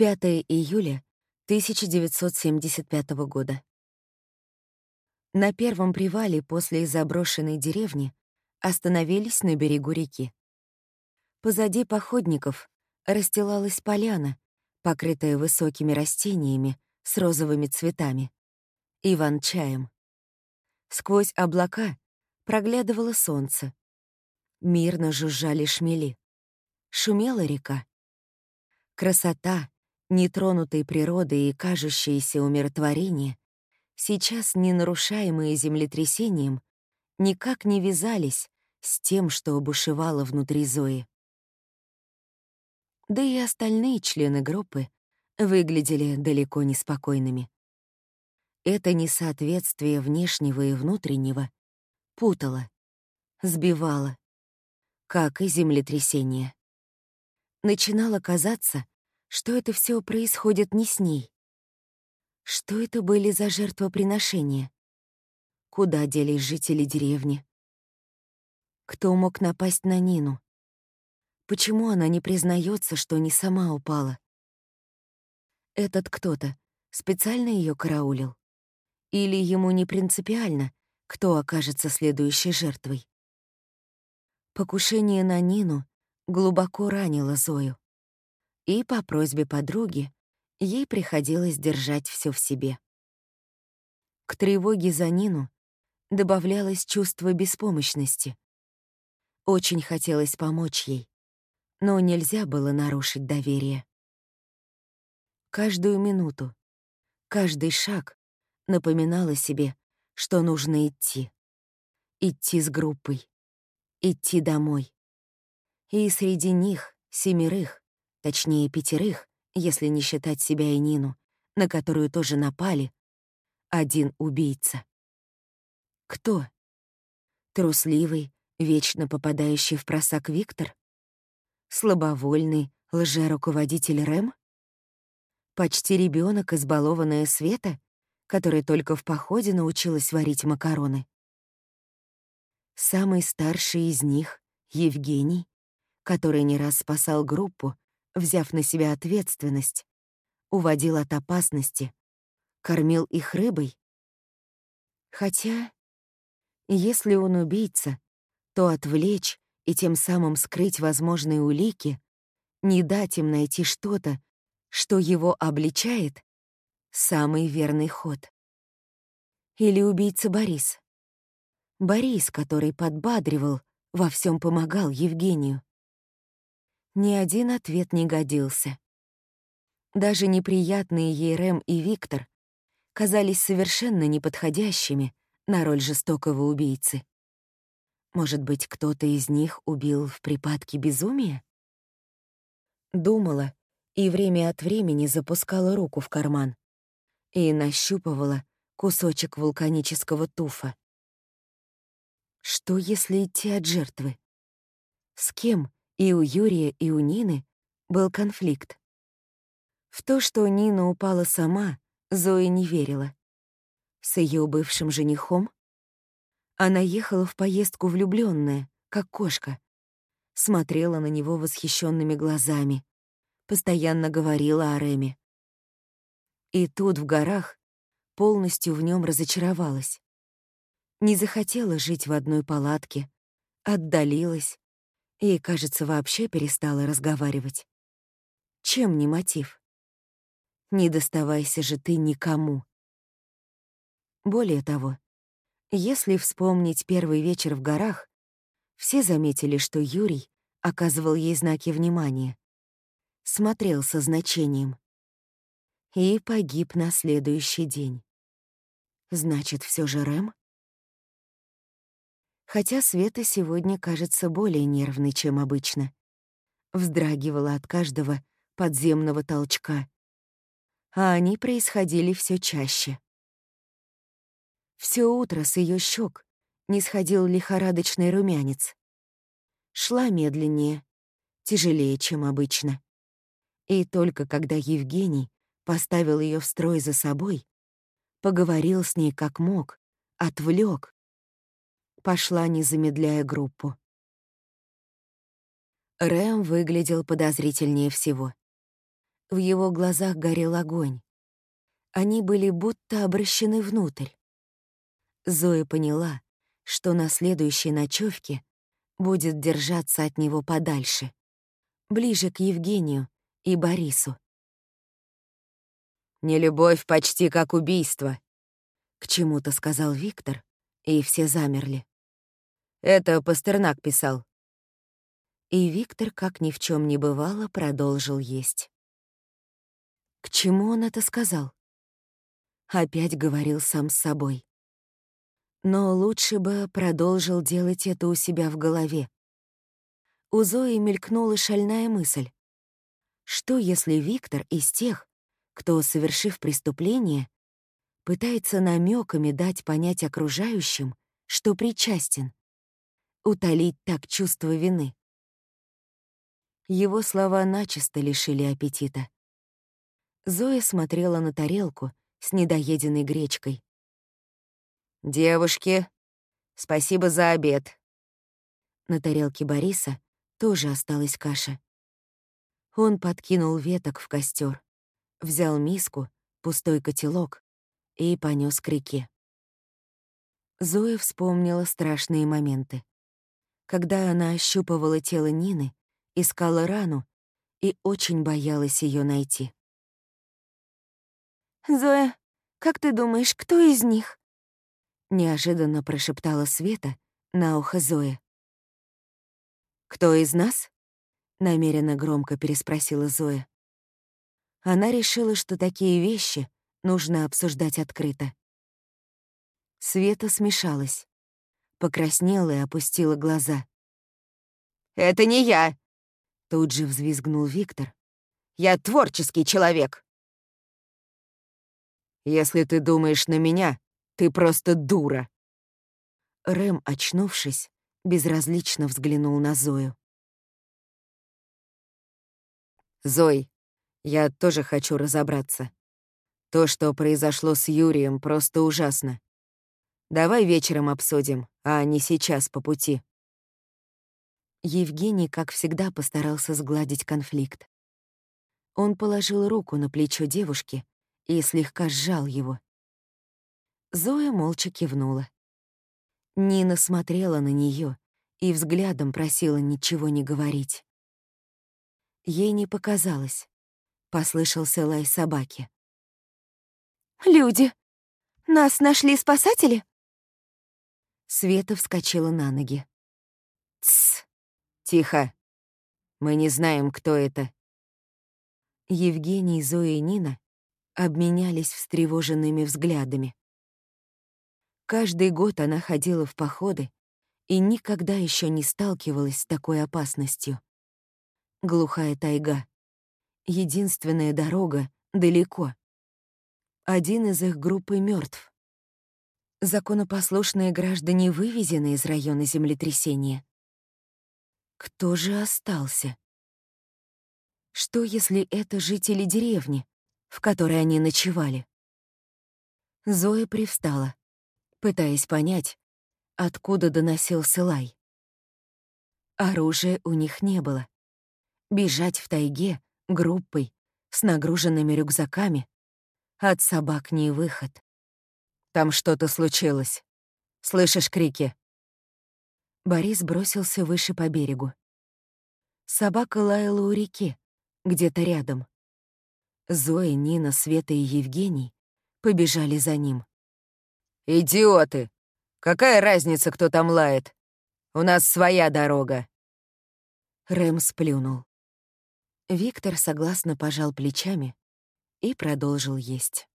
5 июля 1975 года. На первом привале после заброшенной деревни остановились на берегу реки. Позади походников расстилалась поляна, покрытая высокими растениями с розовыми цветами, иван-чаем. Сквозь облака проглядывало солнце. Мирно жужжали шмели. Шумела река. Красота, нетронутой природы и кажущееся умиротворение, сейчас не нарушаемые землетрясением, никак не вязались с тем, что бушевало внутри Зои. Да и остальные члены группы выглядели далеко не спокойными. Это несоответствие внешнего и внутреннего путало, сбивало, как и землетрясение. Начинало казаться, что это все происходит не с ней. Что это были за жертвоприношения? Куда делись жители деревни? Кто мог напасть на Нину? Почему она не признается, что не сама упала? Этот кто-то специально ее караулил? Или ему не принципиально, кто окажется следующей жертвой? Покушение на Нину глубоко ранило Зою и по просьбе подруги ей приходилось держать все в себе. К тревоге за Нину добавлялось чувство беспомощности. Очень хотелось помочь ей, но нельзя было нарушить доверие. Каждую минуту, каждый шаг напоминала себе, что нужно идти. Идти с группой, идти домой. И среди них, семерых, Точнее, пятерых, если не считать себя и Нину, на которую тоже напали. Один убийца. Кто? Трусливый, вечно попадающий в просак Виктор? Слабовольный лже-руководитель Рэм? Почти ребенок, избалованная Света, которая только в походе научилась варить макароны. Самый старший из них — Евгений, который не раз спасал группу, взяв на себя ответственность, уводил от опасности, кормил их рыбой. Хотя, если он убийца, то отвлечь и тем самым скрыть возможные улики, не дать им найти что-то, что его обличает, самый верный ход. Или убийца Борис. Борис, который подбадривал, во всем помогал Евгению. Ни один ответ не годился. Даже неприятные ей Рэм и Виктор казались совершенно неподходящими на роль жестокого убийцы. Может быть, кто-то из них убил в припадке безумия? Думала и время от времени запускала руку в карман и нащупывала кусочек вулканического туфа. Что, если идти от жертвы? С кем и у Юрия, и у Нины был конфликт. В то, что Нина упала сама, Зоя не верила. С ее бывшим женихом она ехала в поездку влюбленная, как кошка. Смотрела на него восхищенными глазами, постоянно говорила о Реме. И тут, в горах, полностью в нем разочаровалась. Не захотела жить в одной палатке, отдалилась, и, кажется, вообще перестала разговаривать. Чем не мотив? Не доставайся же ты никому. Более того, если вспомнить первый вечер в горах, все заметили, что Юрий оказывал ей знаки внимания, смотрел со значением и погиб на следующий день. Значит, все же Рэм? Хотя Света сегодня кажется более нервной, чем обычно. Вздрагивала от каждого подземного толчка. А они происходили все чаще. Все утро с ее щек не сходил лихорадочный румянец. Шла медленнее, тяжелее, чем обычно. И только когда Евгений поставил ее в строй за собой, поговорил с ней как мог, отвлек, пошла, не замедляя группу. Рэм выглядел подозрительнее всего. В его глазах горел огонь. Они были будто обращены внутрь. Зоя поняла, что на следующей ночевке будет держаться от него подальше, ближе к Евгению и Борису. «Нелюбовь почти как убийство», — к чему-то сказал Виктор, и все замерли. Это Пастернак писал. И Виктор, как ни в чем не бывало, продолжил есть. К чему он это сказал? Опять говорил сам с собой. Но лучше бы продолжил делать это у себя в голове. У Зои мелькнула шальная мысль. Что, если Виктор из тех, кто, совершив преступление, пытается намеками дать понять окружающим, что причастен, утолить так чувство вины? Его слова начисто лишили аппетита. Зоя смотрела на тарелку с недоеденной гречкой. «Девушки, спасибо за обед». На тарелке Бориса тоже осталась каша. Он подкинул веток в костер, взял миску, пустой котелок и понес к реке. Зоя вспомнила страшные моменты. Когда она ощупывала тело Нины, искала рану и очень боялась ее найти. «Зоя, как ты думаешь, кто из них?» Неожиданно прошептала Света на ухо Зои. «Кто из нас?» — намеренно громко переспросила Зоя. Она решила, что такие вещи нужно обсуждать открыто. Света смешалась, покраснела и опустила глаза. «Это не я!» — тут же взвизгнул Виктор. «Я творческий человек!» Если ты думаешь на меня, ты просто дура. Рэм, очнувшись, безразлично взглянул на Зою. Зой, я тоже хочу разобраться. То, что произошло с Юрием, просто ужасно. Давай вечером обсудим, а не сейчас по пути. Евгений, как всегда, постарался сгладить конфликт. Он положил руку на плечо девушки и слегка сжал его. Зоя молча кивнула. Нина смотрела на нее и взглядом просила ничего не говорить. Ей не показалось. Послышался лай собаки. «Люди! Нас нашли спасатели?» Света вскочила на ноги. «Тсс! Тихо! Мы не знаем, кто это». Евгений, Зоя и Нина обменялись встревоженными взглядами. Каждый год она ходила в походы и никогда еще не сталкивалась с такой опасностью. Глухая тайга. Единственная дорога далеко. Один из их группы мертв. Законопослушные граждане вывезены из района землетрясения. Кто же остался? Что, если это жители деревни, в которой они ночевали. Зоя привстала, пытаясь понять, откуда доносился лай. Оружия у них не было. Бежать в тайге группой с нагруженными рюкзаками от собак не выход. Там что-то случилось. Слышишь крики? Борис бросился выше по берегу. Собака лаяла у реки, где-то рядом. Зоя, Нина, Света и Евгений побежали за ним. «Идиоты! Какая разница, кто там лает? У нас своя дорога!» Рэм сплюнул. Виктор согласно пожал плечами и продолжил есть.